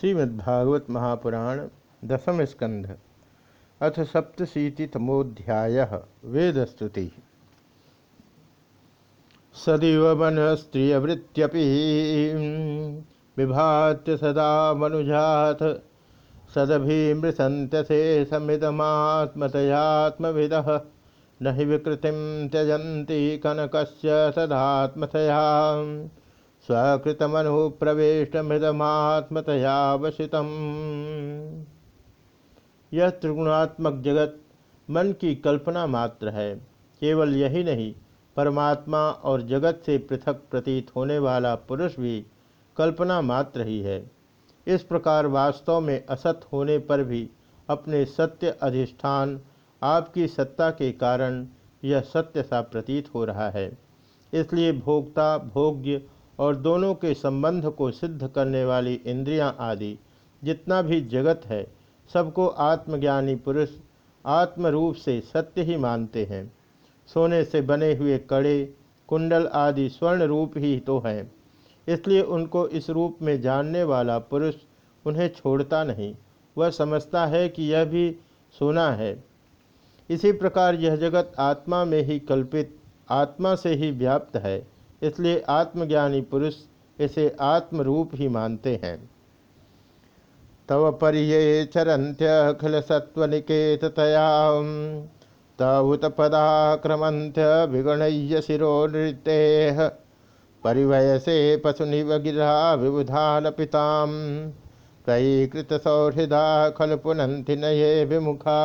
श्रीमद्भागवत महापुराण दसम स्कंध। अथ सप्तशीतितमोध्याय वेदस्तुति। सदैव मन स्त्रियवृत्त्यपि विभात्य सदा मनुजात सदभिमृशन्त्यसे समिदमात्मतयात्मविदः। न हि विकृतिं त्यजन्ति कनकस्य सदात्मतया स्वकृतमनुप्रवेश मृदमात्मतयावशितम यह त्रिगुणात्मक जगत मन की कल्पना मात्र है, केवल यही नहीं, परमात्मा और जगत से पृथक प्रतीत होने वाला पुरुष भी कल्पना मात्र ही है। इस प्रकार वास्तव में असत होने पर भी अपने सत्य अधिष्ठान, आपकी सत्ता के कारण यह सत्य सा प्रतीत हो रहा है। इसलिए भोक्ता, भोग्य और दोनों के संबंध को सिद्ध करने वाली इंद्रियाँ आदि, जितना भी जगत है, सबको आत्मज्ञानी पुरुष आत्मरूप से सत्य ही मानते हैं। सोने से बने हुए कड़े, कुंडल आदि स्वर्ण रूप ही तो हैं। इसलिए उनको इस रूप में जानने वाला पुरुष उन्हें छोड़ता नहीं। वह समझता है कि यह भी सोना है। इसी प्रकार यह जगत आत्मा में ही कल्पित, आत्मा से ही व्याप्त है। इसलिए आत्मज्ञानी पुरुष इसे आत्मरूप ही मानते हैं। तव परिये तउत पदाक्रमंत्य विगणय्य शिरो नृत्य परिवयसे पशुनिव गिरा विबुधान पिताम प्रयीकृत सौहृदा खल पुनंति नये विमुखा।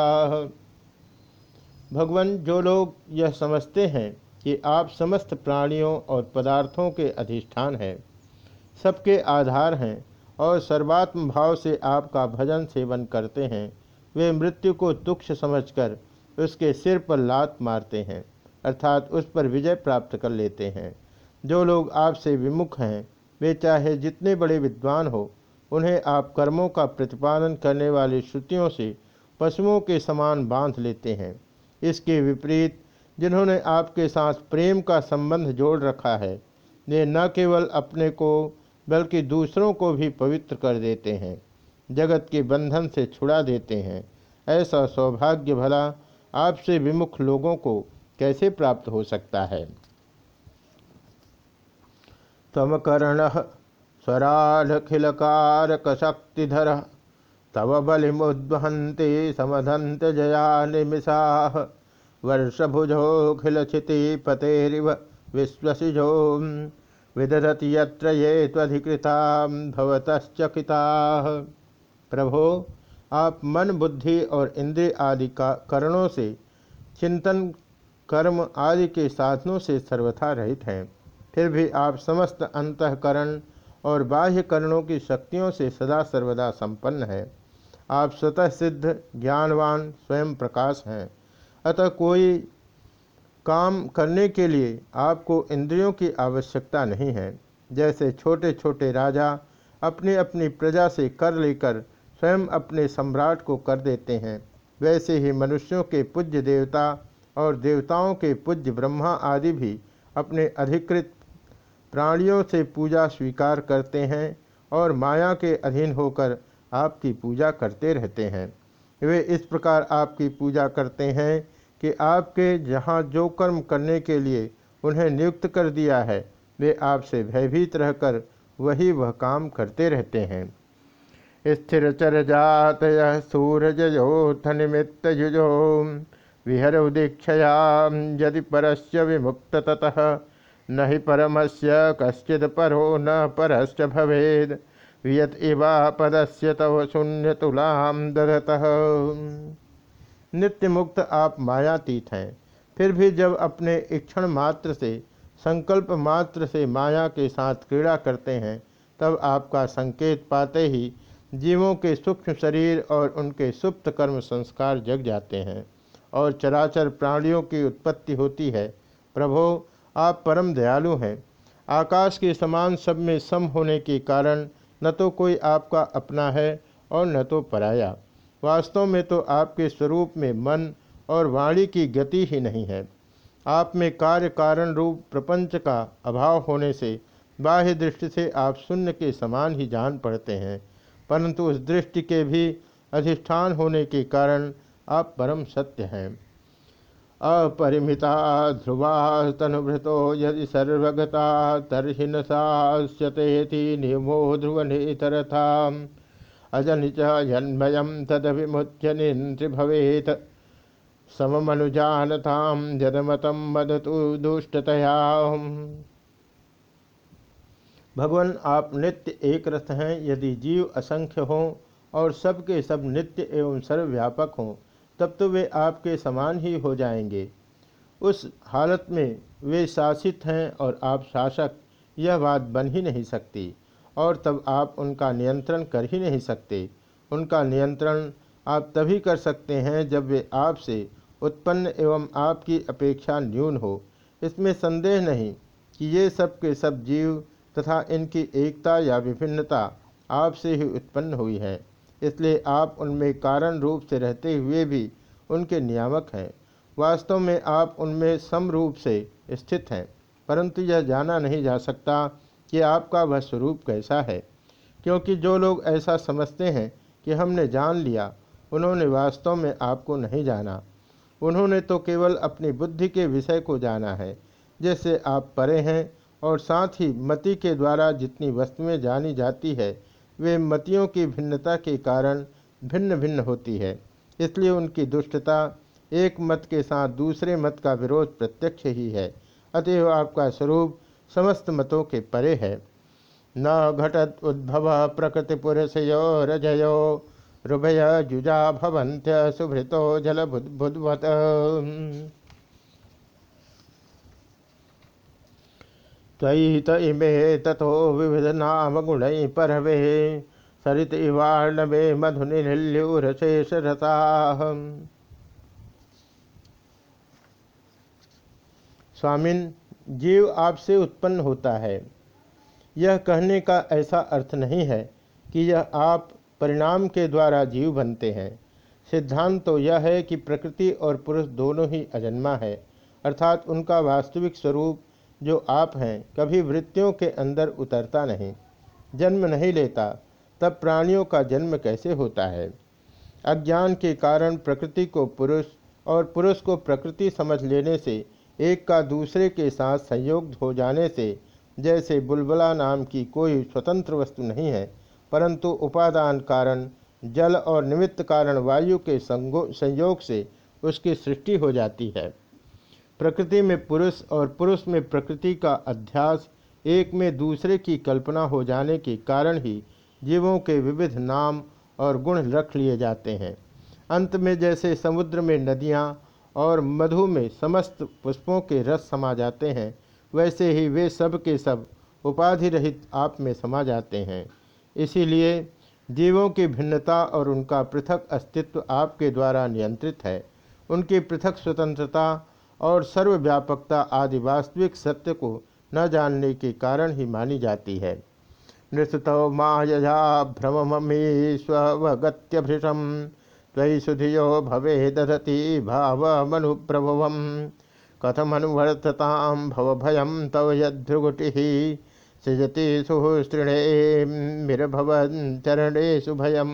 भगवान जो लोग यह समझते हैं कि आप समस्त प्राणियों और पदार्थों के अधिष्ठान हैं। सबके आधार हैं और सर्वात्म भाव से आपका भजन सेवन करते हैं। वे मृत्यु को तुक्ष समझकर उसके सिर पर लात मारते हैं, अर्थात उस पर विजय प्राप्त कर लेते हैं। जो लोग आपसे विमुख हैं, वे चाहे जितने बड़े विद्वान हो, उन्हें आप कर्मों का प्रतिपादन करने वाली श्रुतियों से पशुओं के समान बाँध लेते हैं। इसके विपरीत जिन्होंने आपके साथ प्रेम का संबंध जोड़ रखा है, वे न केवल अपने को, बल्कि दूसरों को भी पवित्र कर देते हैं, जगत के बंधन से छुड़ा देते हैं। ऐसा सौभाग्य भला आपसे विमुख लोगों को कैसे प्राप्त हो सकता है? तम कर्ण स्वरालखिलकारक शक्तिधर तव बलिमुद्वहंते समधंत जया निमिषा। वर्षभुजोखिलचिति पतेरिव विश्वसिजो, विदधति यत्र ये त्वधिकृता प्रभो, आप मन, बुद्धि और इंद्रिय आदि का करणों से, चिंतन, कर्म आदि के साधनों से सर्वथा रहित हैं। फिर भी आप समस्त अंतकरण और बाह्य करणों की शक्तियों से सदा सर्वदा संपन्न है। आप स्वतः सिद्ध, ज्ञानवान, स्वयं प्रकाश हैं। अतः कोई काम करने के लिए आपको इंद्रियों की आवश्यकता नहीं है। जैसे छोटे छोटे राजा अपनी अपनी प्रजा से कर लेकर स्वयं अपने सम्राट को कर देते हैं। वैसे ही मनुष्यों के पूज्य देवता और देवताओं के पूज्य ब्रह्मा आदि भी अपने अधिकृत प्राणियों से पूजा स्वीकार करते हैं और माया के अधीन होकर आपकी पूजा करते रहते हैं। वे इस प्रकार आपकी पूजा करते हैं कि आपके जहाँ जो कर्म करने के लिए उन्हें नियुक्त कर दिया है, वे आपसे भयभीत रहकर वही वह काम करते रहते हैं। स्थिर चर जात सूरजोथ निमित्त युजो विहर उदीक्षया यदि परस्य विमुक्त ततः न ही परमस्य कश्चिद परो न परश्च भवेद, वियत इवा पदस्य तव शून्य तुलाम दधतः। नित्य मुक्त आप मायातीत हैं। फिर भी जब अपने इक्षण मात्र से, संकल्प मात्र से माया के साथ क्रीड़ा करते हैं, तब आपका संकेत पाते ही जीवों के सूक्ष्म शरीर और उनके सुप्त कर्म संस्कार जग जाते हैं और चराचर प्राणियों की उत्पत्ति होती है। प्रभो, आप परम दयालु हैं। आकाश के समान सब में सम होने के कारण न तो कोई आपका अपना है और न तो पराया। वास्तव में तो आपके स्वरूप में मन और वाणी की गति ही नहीं है। आप में कार्य कारण रूप प्रपंच का अभाव होने से बाह्य दृष्टि से आप शून्य के समान ही जान पड़ते हैं, परंतु उस दृष्टि के भी अधिष्ठान होने के कारण आप परम सत्य हैं। अपरिमिता ध्रुवा तनुभृतो यदि सर्वगता तर्हि न सास्यते नियमो ध्रुवनेतरथा अजन जन्मयम तदभिमुच्य निंत्रि भवेत। सममनुजानताम जदमतम मदतु दुष्टतया। भगवान, आप नित्य एक रथ हैं, यदि जीव असंख्य हों और सबके सब नित्य एवं सर्वव्यापक हों, तब तो वे आपके समान ही हो जाएँगे। उस हालत में वे शासित हैं और आप शासक, यह बात बन ही नहीं सकती। और तब आप उनका नियंत्रण कर ही नहीं सकते। उनका नियंत्रण आप तभी कर सकते हैं जब वे आपसे उत्पन्न एवं आपकी अपेक्षा न्यून हो। इसमें संदेह नहीं कि ये सब के सब जीव तथा इनकी एकता या विभिन्नता आपसे ही उत्पन्न हुई है। इसलिए आप उनमें कारण रूप से रहते हुए भी उनके नियामक हैं। वास्तव में आप उनमें समरूप से स्थित हैं, परंतु यह जाना नहीं जा सकता कि आपका वह स्वरूप कैसा है? क्योंकि जो लोग ऐसा समझते हैं कि हमने जान लिया, उन्होंने वास्तव में आपको नहीं जाना। उन्होंने तो केवल अपनी बुद्धि के विषय को जाना है, जैसे आप परे हैं और साथ ही मति के द्वारा जितनी वस्तुएँ जानी जाती है, वे मतियों की भिन्नता के कारण भिन्न भिन्न होती है। इसलिए उनकी दुष्टता एक मत के साथ दूसरे मत का विरोध प्रत्यक्ष ही है। अतएव आपका स्वरूप समस्त मतों के परे है। न घटत उद्भव प्रकृति पुरुषयो रजयो रुभय जुजा भवंत्य सुभृतो जल बुद्भुत त्वयि इमे तथो विविध नाम गुण परवे, सरित इवाणवे मधुनिल्यूरशेषरता स्वामिन जीव आपसे उत्पन्न होता है। यह कहने का ऐसा अर्थ नहीं है कि यह आप परिणाम के द्वारा जीव बनते हैं। सिद्धांत तो यह है कि प्रकृति और पुरुष दोनों ही अजन्मा है, अर्थात उनका वास्तविक स्वरूप जो आप हैं कभी वृत्तियों के अंदर उतरता नहीं, जन्म नहीं लेता, तब प्राणियों का जन्म कैसे होता है? अज्ञान के कारण प्रकृति को पुरुष और पुरुष को प्रकृति समझ लेने से एक का दूसरे के साथ संयोग हो जाने से जैसे बुलबुला नाम की कोई स्वतंत्र वस्तु नहीं है, परंतु उपादान कारण, जल और निमित्त कारण वायु के संयोग से उसकी सृष्टि हो जाती है। प्रकृति में पुरुष और पुरुष में प्रकृति का अध्यास एक में दूसरे की कल्पना हो जाने के कारण ही जीवों के विविध नाम और गुण रख लिए जाते हैं। अंत में जैसे समुद्र में नदियाँ और मधु में समस्त पुष्पों के रस समा जाते हैं, वैसे ही वे सब के सब उपाधि रहित आप में समा जाते हैं। इसीलिए जीवों की भिन्नता और उनका पृथक अस्तित्व आपके द्वारा नियंत्रित है। उनकी पृथक स्वतंत्रता और सर्वव्यापकता आदि वास्तविक सत्य को न जानने के कारण ही मानी जाती है। नृतौ मायया भ्रममीश्वगत्यभृशम त्वयि सुधियो भवे दधति भाव मनुप्रभव कथमनुवर्तताम भवभयम तव यद्भृगुटि सृजति सुहृणे मिरभवन चरणेशु भयम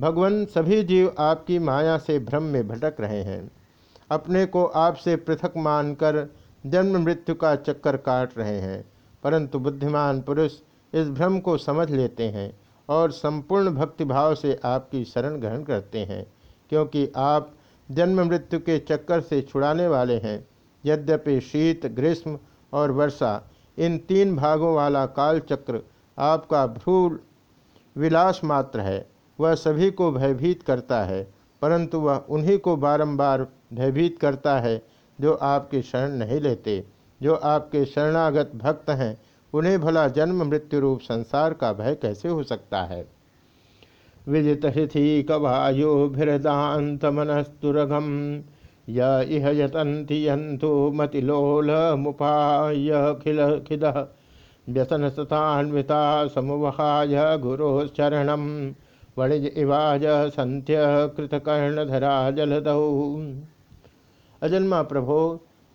भगवान सभी जीव आपकी माया से भ्रम में भटक रहे हैं। अपने को आपसे पृथक मानकर जन्म मृत्यु का चक्कर काट रहे हैं। परंतु बुद्धिमान पुरुष इस भ्रम को समझ लेते हैं। और संपूर्ण भक्तिभाव से आपकी शरण ग्रहण करते हैं, क्योंकि आप जन्म मृत्यु के चक्कर से छुड़ाने वाले हैं। यद्यपि शीत, ग्रीष्म और वर्षा, इन तीन भागों वाला काल चक्र आपका भ्रू विलास मात्र है। वह सभी को भयभीत करता है, परंतु वह उन्हीं को बारंबार भयभीत करता है जो आपके शरण नहीं लेते, जो आपके शरणागत भक्त हैं उन्हें भला जन्म, मृत्यु रूप संसार का भय कैसे हो सकता है? विजित हिथि कवायुभिदात मनस्तुरघम यह यतंति यंतु मतिलोल मुपाय खिल खिद। व्यसन सतान्विता समुवहाय गुरोचरणम वणिज इवाज संत्य कृतकर्णधरा जलदौ अजन्मा प्रभो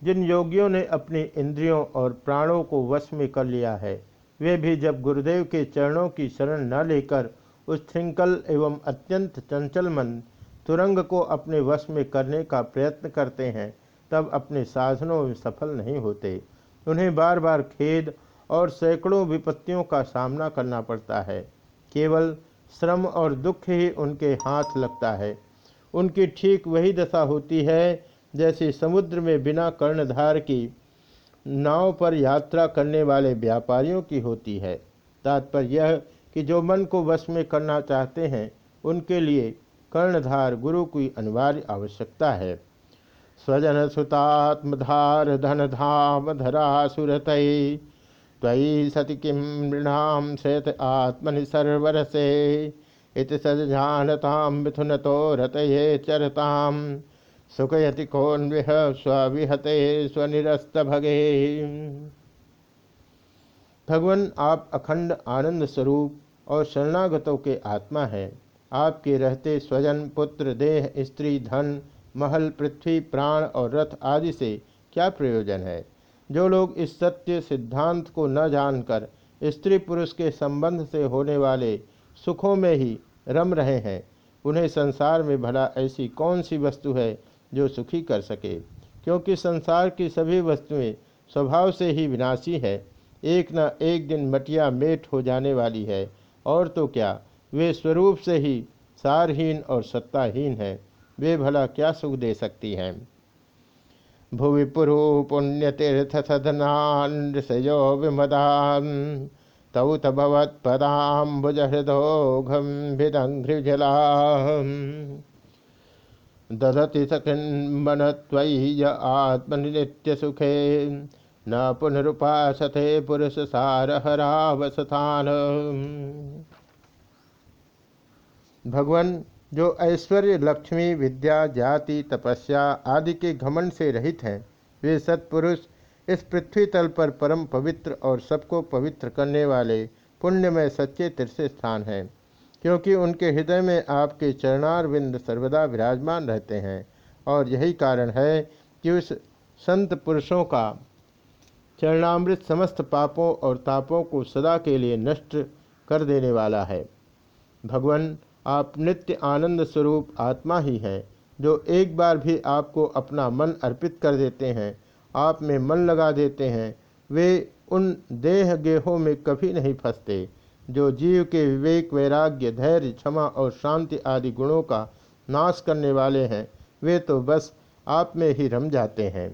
जिन योगियों ने अपनी इंद्रियों और प्राणों को वश में कर लिया है, वे भी जब गुरुदेव के चरणों की शरण न लेकर उस एवं अत्यंत चंचल मन तुरंग को अपने वश में करने का प्रयत्न करते हैं, तब अपने साधनों में सफल नहीं होते। उन्हें बार बार खेद और सैकड़ों विपत्तियों का सामना करना पड़ता है। केवल श्रम और दुख ही उनके हाथ लगता है। उनकी ठीक वही दशा होती है जैसे समुद्र में बिना कर्णधार की नाव पर यात्रा करने वाले व्यापारियों की होती है। तात्पर्य यह कि जो मन को वश में करना चाहते हैं, उनके लिए कर्णधार गुरु की अनिवार्य आवश्यकता है। स्वजन सुतात्मधार धन धाम धरा सुरत त्वयि सति किम शयत आत्मनि सर्वरसे, इत सजानताम मिथुन तो रतये चरताम। सुखयति कौन्विह स्विहते स्वनिरस्त भगे भगवान आप अखंड आनंद स्वरूप और शरणागतों के आत्मा हैं। आपके रहते स्वजन, पुत्र, देह, स्त्री, धन, महल, पृथ्वी, प्राण और रथ आदि से क्या प्रयोजन है? जो लोग इस सत्य सिद्धांत को न जानकर स्त्री पुरुष के संबंध से होने वाले सुखों में ही रम रहे हैं, उन्हें संसार में भला ऐसी कौन सी वस्तु है जो सुखी कर सके, क्योंकि संसार की सभी वस्तुएँ स्वभाव से ही विनाशी है। एक न एक दिन मटिया मेट हो जाने वाली है, और तो क्या? वे स्वरूप से ही सारहीन और सत्ताहीन है। वे भला क्या सुख दे सकती हैं? भुवि पुरु पुण्यतीर्थ सदनान्सयो विमदान भवत्पदाम्बुज हृदोघम भिदघ्रिजला दधति सखिन्मन त्वयि आत्मनित्य सुखे न पुनरुपासते पुरुष सारहरावसथान भगवान, जो ऐश्वर्य, लक्ष्मी, विद्या, जाति, तपस्या आदि के घमंड से रहित हैं, वे सत्पुरुष इस पृथ्वी तल पर परम पवित्र और सबको पवित्र करने वाले पुण्यमय सच्चे तीर्थ स्थान हैं। क्योंकि उनके हृदय में आपके चरणारविंद सर्वदा विराजमान रहते हैं। और यही कारण है कि उस संत पुरुषों का चरणामृत समस्त पापों और तापों को सदा के लिए नष्ट कर देने वाला है। भगवान, आप नित्य आनंद स्वरूप आत्मा ही हैं, जो एक बार भी आपको अपना मन अर्पित कर देते हैं, आप में मन लगा देते हैं, वे उन देह गेहों में कभी नहीं फंसते। जो जीव के विवेक, वैराग्य, धैर्य, क्षमा और शांति आदि गुणों का नाश करने वाले हैं, वे तो बस आप में ही रम जाते हैं।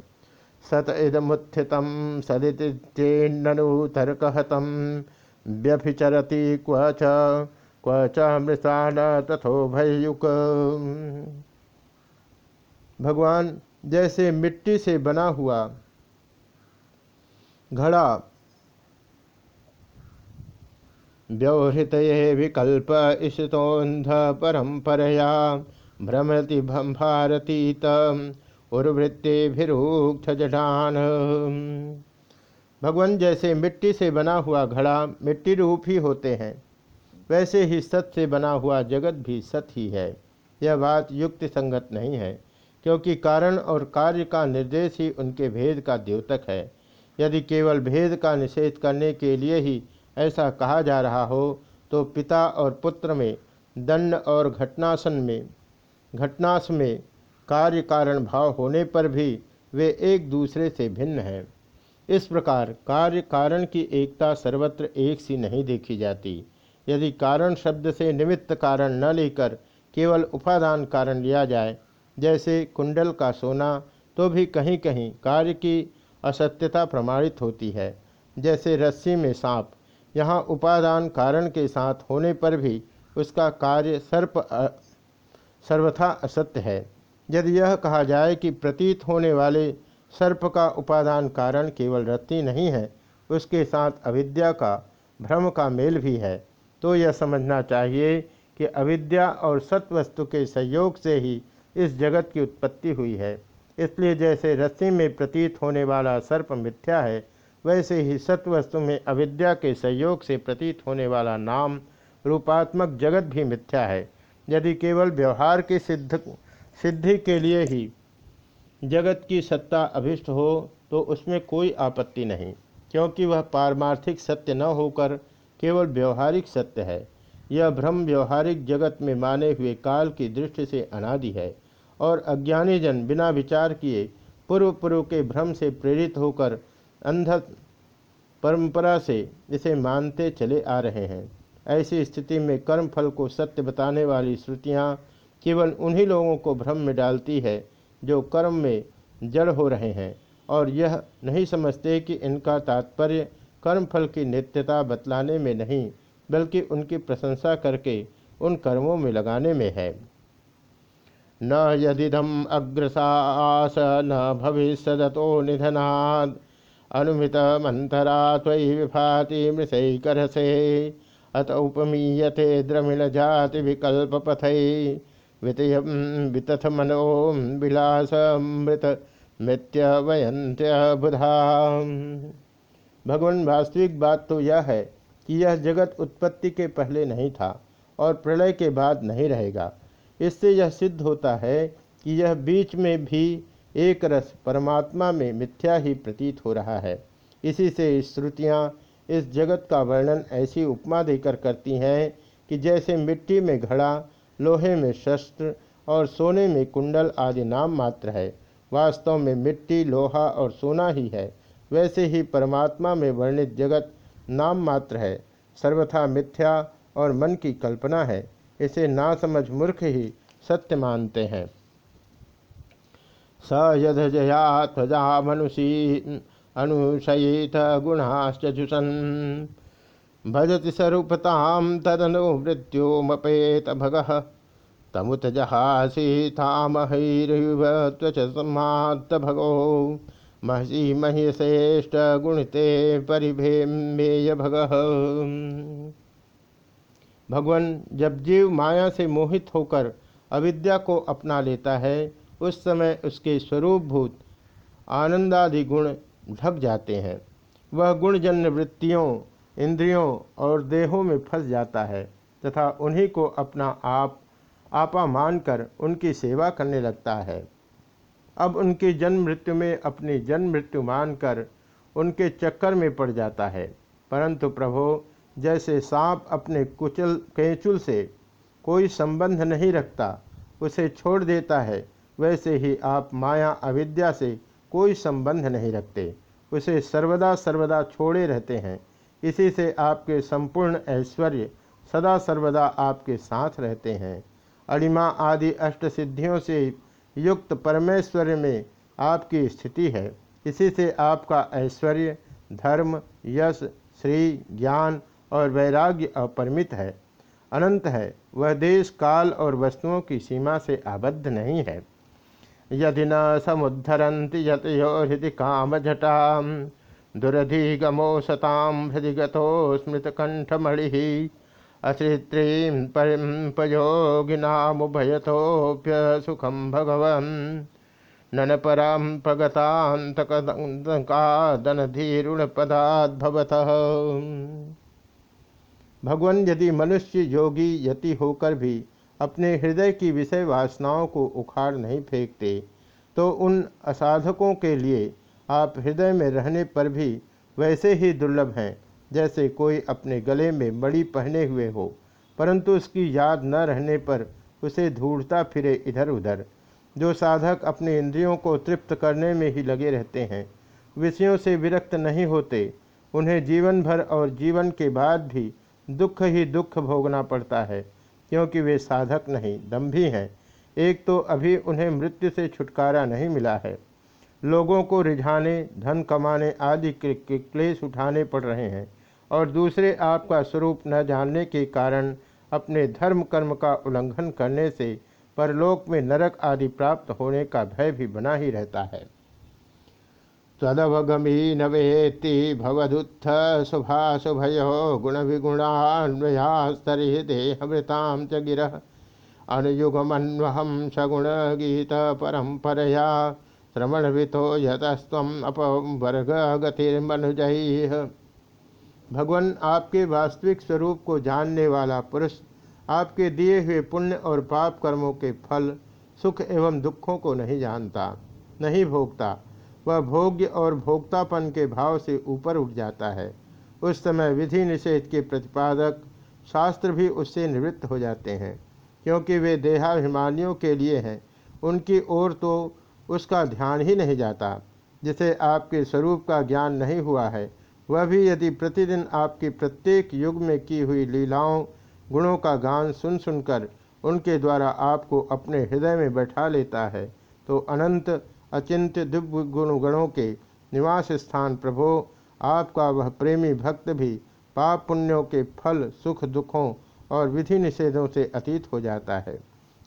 सत इदमुत्थितम सदितेन्नु तर्कहतम व्यभिचरती क्वच क्व च तथो भयुक भगवान जैसे मिट्टी से बना हुआ घड़ा व्यवहृत विकल्प ईशितोन्ध परंपरया भ्रमति भारतीत उर्वृत्तिभिरुक्ष जठान भगवान जैसे मिट्टी से बना हुआ घड़ा मिट्टी रूप ही होते हैं। वैसे ही सत से बना हुआ जगत भी सत ही है। यह बात युक्ति संगत नहीं है, क्योंकि कारण और कार्य का निर्देश ही उनके भेद का द्योतक है। यदि केवल भेद का निषेध करने के लिए ही ऐसा कहा जा रहा हो तो पिता और पुत्र में, दंड और घटनासन में, घटनास में कार्य कारण भाव होने पर भी वे एक दूसरे से भिन्न हैं। इस प्रकार कार्य कारण की एकता सर्वत्र एक सी नहीं देखी जाती। यदि कारण शब्द से निमित्त कारण न लेकर केवल उपादान कारण लिया जाए, जैसे कुंडल का सोना तो भी कहीं कहीं कार्य की असत्यता प्रमाणित होती है। जैसे रस्सी में सांप यहाँ उपादान कारण के साथ होने पर भी उसका कार्य सर्प सर्वथा असत्य है। यदि यह कहा जाए कि प्रतीत होने वाले सर्प का उपादान कारण केवल रत्ती नहीं है, उसके साथ अविद्या का, भ्रम का मेल भी है तो यह समझना चाहिए कि अविद्या और सत्वस्तु के सहयोग से ही इस जगत की उत्पत्ति हुई है। इसलिए जैसे रस्सी में प्रतीत होने वाला सर्प मिथ्या है वैसे ही सत्वस्तु में अविद्या के सहयोग से प्रतीत होने वाला नाम रूपात्मक जगत भी मिथ्या है। यदि केवल व्यवहार की सिद्ध सिद्धि के लिए ही जगत की सत्ता अभिष्ट हो तो उसमें कोई आपत्ति नहीं, क्योंकि वह पारमार्थिक सत्य न होकर केवल व्यवहारिक सत्य है। यह भ्रम व्यवहारिक जगत में माने हुए काल की दृष्टि से अनादि है, और अज्ञानी जन बिना विचार किए पूर्व पूर्व के भ्रम से प्रेरित होकर अंध परंपरा से इसे मानते चले आ रहे हैं। ऐसी स्थिति में कर्म फल को सत्य बताने वाली श्रुतियाँ केवल उन्हीं लोगों को भ्रम में डालती है जो कर्म में जड़ हो रहे हैं और यह नहीं समझते कि इनका तात्पर्य कर्म फल की नित्यता बतलाने में नहीं, बल्कि उनकी प्रशंसा करके उन कर्मों में लगाने में है। न यदिदम अग्रसास न भविष्यदतो निधनाद अनुमित मंथरा त्वयि विभाति मृषैकरसे अत उपमीयते मनो विलासमृत मृत्य वयंत्य बुधा भगवान, वास्तविक बात तो यह है कि यह जगत उत्पत्ति के पहले नहीं था और प्रलय के बाद नहीं रहेगा। इससे यह सिद्ध होता है कि यह बीच में भी एक रस परमात्मा में मिथ्या ही प्रतीत हो रहा है। इसी से श्रुतियाँ, इस जगत का वर्णन ऐसी उपमा देकर करती हैं कि जैसे मिट्टी में घड़ा, लोहे में शस्त्र और सोने में कुंडल आदि नाम मात्र है। वास्तव में मिट्टी, लोहा और सोना ही है। वैसे ही परमात्मा में वर्णित जगत नाम मात्र है। सर्वथा मिथ्या और मन की कल्पना है। इसे ना समझ मूर्ख ही सत्य मानते हैं। स यद जया ध्वजा मनुषी अनुशयित गुणाश्चुषन् भजति स्वरूपतां तदनुवृत्योमपेत भगः। तमुत जहासीतामहैरिव त्वचसमात्त भगो। महसी मह्यश्रेष्ठ गुणते परिभेमेय भग। भगवान जब जीव माया से मोहित होकर अविद्या को अपना लेता है उस समय उसके स्वरूपभूत आनंदादि गुण ढक जाते हैं। वह गुणजन्य वृत्तियों, इंद्रियों और देहों में फंस जाता है तथा उन्हीं को अपना आप, आपा मानकर उनकी सेवा करने लगता है। अब उनकी जन्म मृत्यु में अपनी जन्म मृत्यु मानकर उनके चक्कर में पड़ जाता है। परंतु प्रभो, जैसे सांप अपने कुचल, कैचुल से कोई संबंध नहीं रखता, उसे छोड़ देता है वैसे ही आप माया अविद्या से कोई संबंध नहीं रखते। उसे सर्वदा सर्वदा छोड़े रहते हैं। इसी से आपके संपूर्ण ऐश्वर्य सदा सर्वदा आपके साथ रहते हैं। अणिमा आदि अष्ट सिद्धियों से युक्त परमेश्वर में आपकी स्थिति है। इसी से आपका ऐश्वर्य, धर्म, यश श्री ज्ञान और वैराग्य अपरिमित है। अनंत है। वह देश, काल और वस्तुओं की सीमा से आबद्ध नहीं है। यदि न समुद्धरती यतयो हृदय काम जटा दुरधिगमो सताम हृदिगतो स्मृतकंठमणि अश्रित्रीं पयोगिनामुभयतोप्य सुखम भगवन् ननपरां पगतान्तकदनधीरुणपदाद्भवतः भगवान यदि मनुष्य योगी यति होकर भी अपने हृदय की विषय वासनाओं को उखाड़ नहीं फेंकते तो उन असाधकों के लिए आप हृदय में रहने पर भी वैसे ही दुर्लभ हैं, जैसे कोई अपने गले में मड़ी पहने हुए हो, परंतु उसकी याद न रहने पर उसे ढूंढता फिरे इधर उधर जो साधक अपने इंद्रियों को तृप्त करने में ही लगे रहते हैं, विषयों से विरक्त नहीं होते, उन्हें जीवन भर और जीवन के बाद भी दुख ही दुख भोगना पड़ता है। क्योंकि वे साधक नहीं दम्भी हैं। एक तो अभी उन्हें मृत्यु से छुटकारा नहीं मिला है। लोगों को रिझाने, धन कमाने आदि के क्लेश उठाने पड़ रहे हैं और दूसरे आपका स्वरूप न जानने के कारण अपने धर्म कर्म का उल्लंघन करने से परलोक में नरक आदि प्राप्त होने का भय भी बना ही रहता है। तदवगमी न वेत्ति भवदुत्थ गुण विगुणान्वयास्तरि देहमृतां च गिरः। अनुयुगमन्वहं सगुण गीत परम्परया श्रवणवितो यतस्त्वम् अपवर्ग गतिर्मनुजैः भगवान आपके वास्तविक स्वरूप को जानने वाला पुरुष, आपके दिए हुए पुण्य और पाप कर्मों के फल, सुख एवं दुखों को नहीं जानता, नहीं भोगता। वह भोग्य और भोक्तापन के भाव से ऊपर उठ जाता है। उस समय विधि निषेध के प्रतिपादक शास्त्र भी उससे निवृत्त हो जाते हैं, क्योंकि वे देहाभिमानियों के लिए हैं। उनकी ओर तो उसका ध्यान ही नहीं जाता, जिसे आपके स्वरूप का ज्ञान नहीं हुआ है। वह भी यदि प्रतिदिन आपकी प्रत्येक युग में की हुई लीलाओं, गुणों का गान सुन सुनकर उनके द्वारा आपको अपने हृदय में बैठा लेता है तो अनंत अचिंत्य दिव्य गुण गणों के निवास स्थान प्रभो, आपका वह प्रेमी भक्त भी पाप पुण्यों के फल, सुख दुखों और विधि निषेधों से अतीत हो जाता है।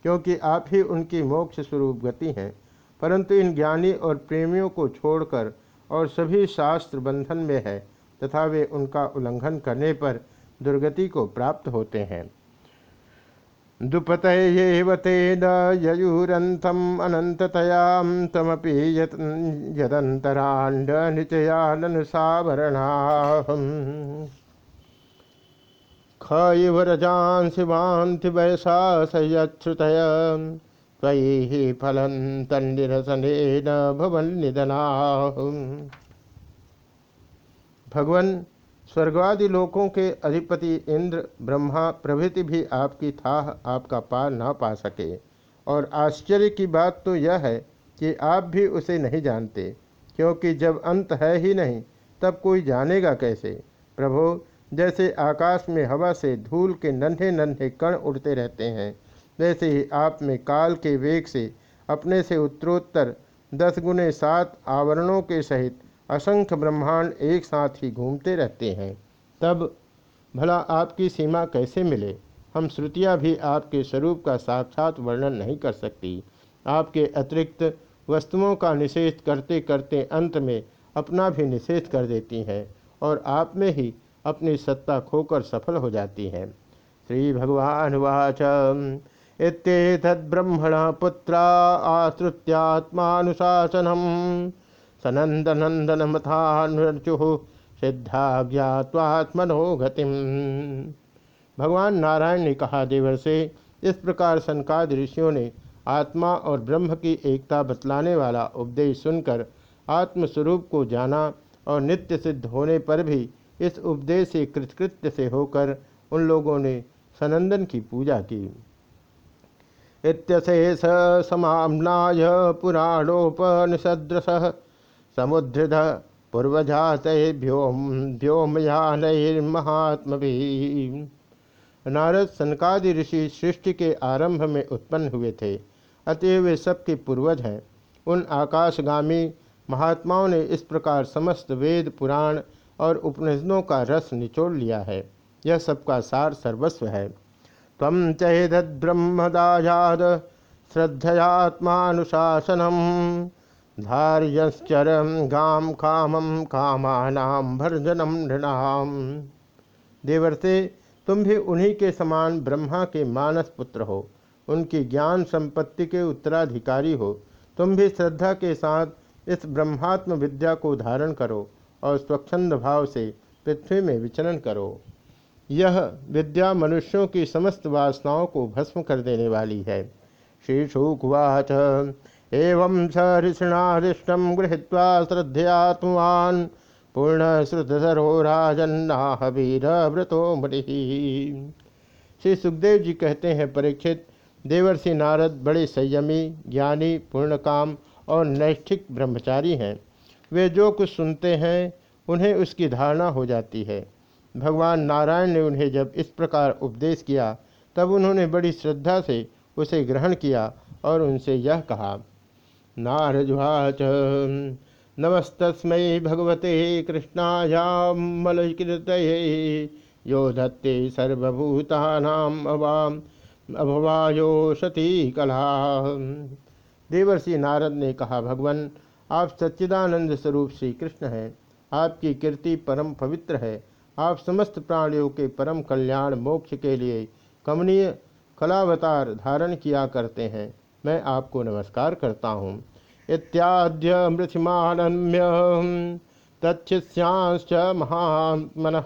क्योंकि आप ही उनकी मोक्ष स्वरूप गति हैं, परंतु इन ज्ञानी और प्रेमियों को छोड़कर और सभी शास्त्र बंधन में है, तथा वे उनका उल्लंघन करने पर दुर्गति को प्राप्त होते हैं। दुपत तेन ययुरंथम अनंततया तमपि यदंतरांड निचयानन सावरणा खयुवरजान शिवांति वैसा सयच्छ्रुतय त्वयि फलं तन्निरसनेन भवन निधना भगवान स्वर्गवादि लोकों के अधिपति इंद्र ब्रह्मा प्रभृति भी आपकी था आपका पार ना पा सके। और आश्चर्य की बात तो यह है कि आप भी उसे नहीं जानते, क्योंकि जब अंत है ही नहीं, तब कोई जानेगा कैसे? प्रभो, जैसे आकाश में हवा से धूल के नन्हे नन्हे कण उड़ते रहते हैं, वैसे ही आप में काल के वेग से अपने से उत्तरोत्तर दस गुने सात आवरणों के सहित असंख्य ब्रह्मांड एक साथ ही घूमते रहते हैं। तब, भला आपकी सीमा कैसे मिले? हम श्रुतियाँ भी आपके स्वरूप का साक्षात वर्णन नहीं कर सकती। आपके अतिरिक्त वस्तुओं का निषेध करते करते अंत में अपना भी निषेध कर देती हैं और आप में ही अपनी सत्ता खोकर सफल हो जाती हैं। श्री भगवान वाच इत्येतद्ब्रह्मण पुत्रा आश्रुत्यात्मानुशासनम। सनंदनंदन मथानुचु सिद्धा ज्ञात्वात्मनो गतिम। भगवान नारायण ने कहा, देवर से, इस प्रकार सनकाद ऋषियों ने आत्मा और ब्रह्म की एकता बतलाने वाला उपदेश सुनकर आत्मस्वरूप को जाना और नित्य सिद्ध होने पर भी इस उपदेश से कृतकृत्य से होकर उन लोगों ने सनंदन की पूजा की। इत्यशेष समाम्नाय पुराणोपनिषदृश समुद्रध पूर्वजात व्योम व्योमयानर्महात्म नारद सनकादि ऋषि सृष्टि के आरंभ में उत्पन्न हुए थे। अतएव वे सबके पूर्वज हैं। उन आकाशगामी महात्माओं ने इस प्रकार समस्त वेद, पुराण और उपनिषदों का रस निचोड़ लिया है। यह सबका सार सर्वस्व है। तम चेद ब्रह्मदायाद श्रद्धयात्मानुशासनम। धार्यश्चर गाम कामम कामानाम भर्जनम नृणाम देवर्षे तुम भी उन्हीं के समान ब्रह्मा के मानस पुत्र हो। उनकी ज्ञान संपत्ति के उत्तराधिकारी हो। तुम भी श्रद्धा के साथ इस ब्रह्मात्म विद्या को धारण करो और स्वच्छंद भाव से पृथ्वी में विचरण करो। यह विद्या मनुष्यों की समस्त वासनाओं को भस्म कर देने वाली है। श्री शुकुवाच एवं स ऋषिणादिष्टम गृहीत्वा श्रद्धयात्मान पूर्ण श्रुतधरो राजन्नाहवीर व्रतो मणि श्री सुखदेव जी कहते हैं, परीक्षित, देवर्षि नारद बड़े संयमी, ज्ञानी, पूर्णकाम और नैष्ठिक ब्रह्मचारी हैं। वे जो कुछ सुनते हैं, उन्हें उसकी धारणा हो जाती है। भगवान नारायण ने उन्हें जब इस प्रकार उपदेश किया, तब उन्होंने बड़ी श्रद्धा से उसे ग्रहण किया और उनसे यह कहा नारजुवाच नमस्तस्मै भगवते कृष्णायामलकृत यो धत्ते सर्वभूतानाम अवाम, अभवायो सती कला। देवर्षि नारद ने कहा, भगवान, आप सच्चिदानंद स्वरूप श्री कृष्ण हैं। आपकी कीर्ति परम पवित्र है। आप समस्त प्राणियों के परम कल्याण मोक्ष के लिए कमनीय कलावतार धारण किया करते हैं। मैं आपको नमस्कार करता हूँ। इत्याद्य मृथिमानम्य तच्छिष्यांश्च महात्मन।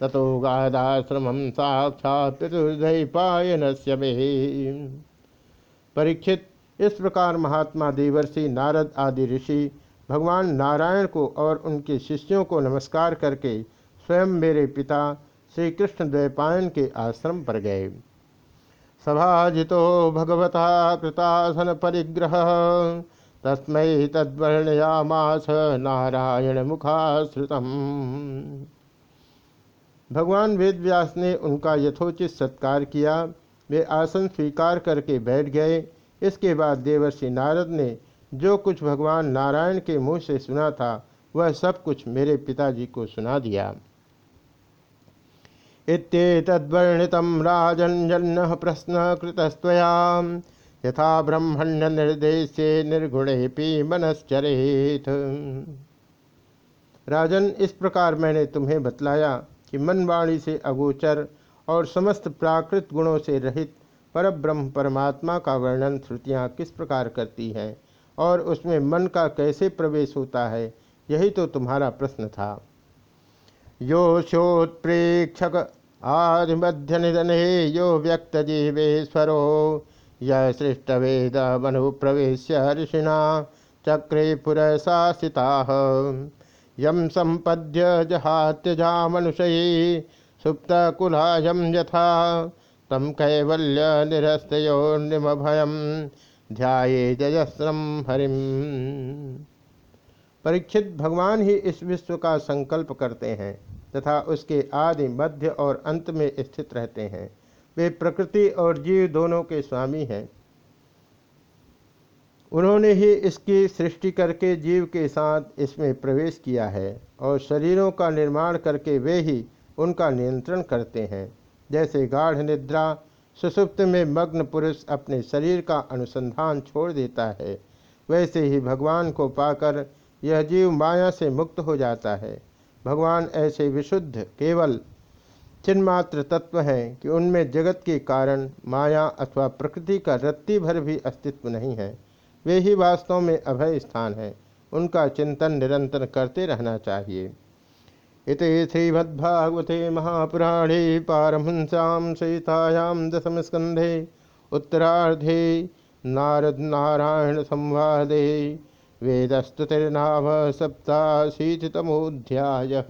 ततो गादाश्रम साक्षात पायन परीक्षित, इस प्रकार महात्मा देवर्षि, नारद आदि ऋषि, भगवान नारायण को और उनके शिष्यों को नमस्कार करके स्वयं मेरे पिता श्री कृष्ण द्वैपायन के आश्रम पर गए। सभाजितो भगवता कृतासन परिग्रह। तस्म तद्वर्णयामास नारायण मुखाश्रुतम। भगवान वेदव्यास ने उनका यथोचित सत्कार किया। वे आसन स्वीकार करके बैठ गए। इसके बाद देवर्षि नारद ने जो कुछ भगवान नारायण के मुँह से सुना था, वह सब कुछ मेरे पिताजी को सुना दिया। इतवर्णित राजन प्रश्न कृतस्तया यथा ब्रह्मण्य निर्देश निर्गुणे मनश्चरेत राजन, इस प्रकार मैंने तुम्हें बतलाया कि मनवाणी से अगोचर और समस्त प्राकृत गुणों से रहित पर ब्रह्म परमात्मा का वर्णन श्रुतियाँ किस प्रकार करती हैं और उसमें मन का कैसे प्रवेश होता है, यही तो तुम्हारा प्रश्न था। यो शोत्प्रेक्षक आदि मध्य निधन यो व्यक्त जीवेश्वरो यह सृष्ट वेद मनु प्रवेश ऋषिणा चक्रे पुरशासिता। यम संपद्य जहात्यजा मनुष्य सुप्त कुलायम यथा। तम कैवल्य निरस्तयोर्निमभयम ध्याये जयस्रम हरिम परीक्षित भगवान ही इस विश्व का संकल्प करते हैं। तथा उसके आदि मध्य और अंत में स्थित रहते हैं। वे प्रकृति और जीव दोनों के स्वामी हैं। उन्होंने ही इसकी सृष्टि करके जीव के साथ इसमें प्रवेश किया है और शरीरों का निर्माण करके वे ही उनका नियंत्रण करते हैं। जैसे गाढ़ निद्रा, सुसुप्त में मग्न पुरुष अपने शरीर का अनुसंधान छोड़ देता है, वैसे ही भगवान को पाकर यह जीव माया से मुक्त हो जाता है। भगवान ऐसे विशुद्ध केवल चिन्मात्र तत्व हैं कि उनमें जगत के कारण माया अथवा प्रकृति का रत्ती भर भी अस्तित्व नहीं है। वे ही वास्तव में अभय स्थान है। उनका चिंतन निरंतर करते रहना चाहिए। इत श्रीमद्भागवते महापुराणे पारमहंस्यां दशम स्कंधे उत्तरार्धे नारद नारायण संवादे। वेदस्तुतिर्नाम सप्ताशीतितमोऽध्यायः